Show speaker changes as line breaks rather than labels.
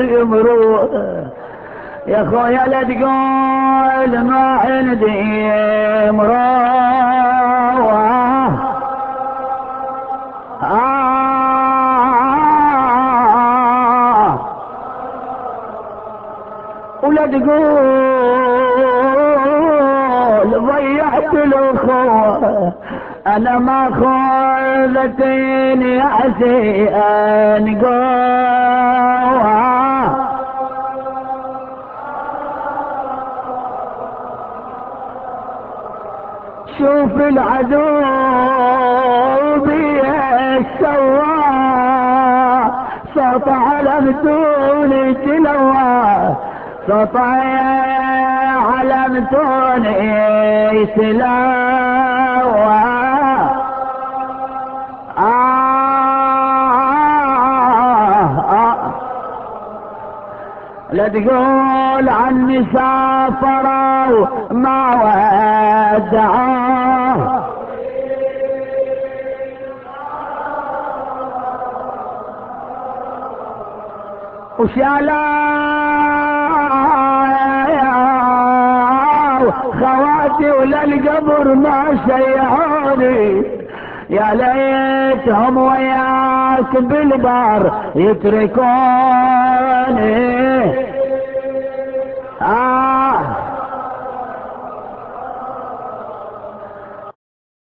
يمروا يا خويا لا تقول ما عندي مروه آه ولا تقول ضيعت الأخوة. أنا ما خذتني عسي ان شوف العدو بيه سوا. سطع على متوني تلوى. سطع على متوني تلوى. لا تقول عني سافروا ما ودعوه وشالا خواتي ولا القبر ما شيعوني. يا ليتهم وياك بالبار يتركوني. آه.